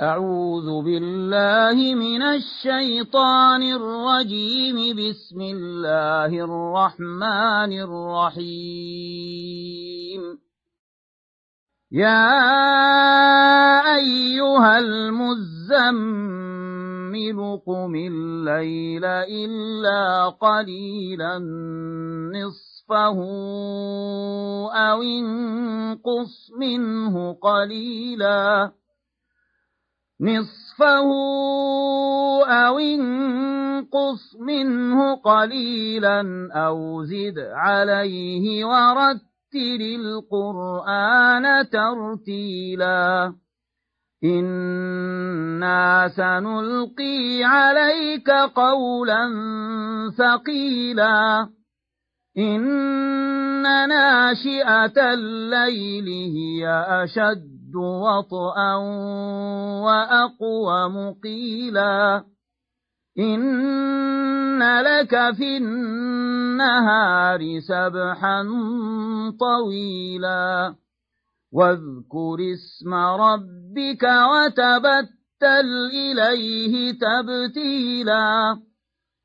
أعوذ بالله من الشيطان الرجيم. بسم الله الرحمن الرحيم. يا أيها المزمل قم الليل إلا قليلا نصفه أو انقص منه قليلا. نصفه أو انقص منه قليلا أو زد عليه ورتل القرآن ترتيلا. إنا سنلقي عليك قولا ثقيلا. إن ناشئة الليل هي أشد أشد وطئا وأقوم قيلا إن لك في النهار سبحا طويلا واذكر اسم ربك وتبتل إليه تبتيلا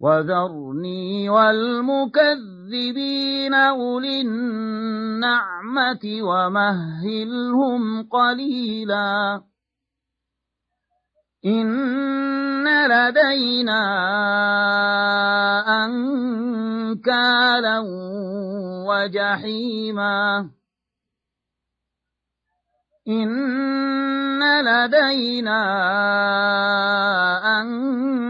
وذرني والمكذبين أولي النعمة ومهلهم قليلا. إن لدينا أنكالا وجحيما. إن لدينا أنكالا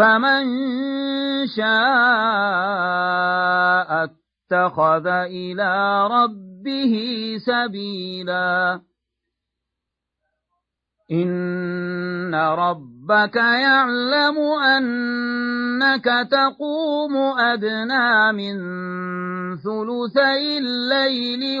فمن شاء اتخذ إلى ربه سبيلا. إن ربك يعلم أنك تقوم أدنى من ثلثي الليل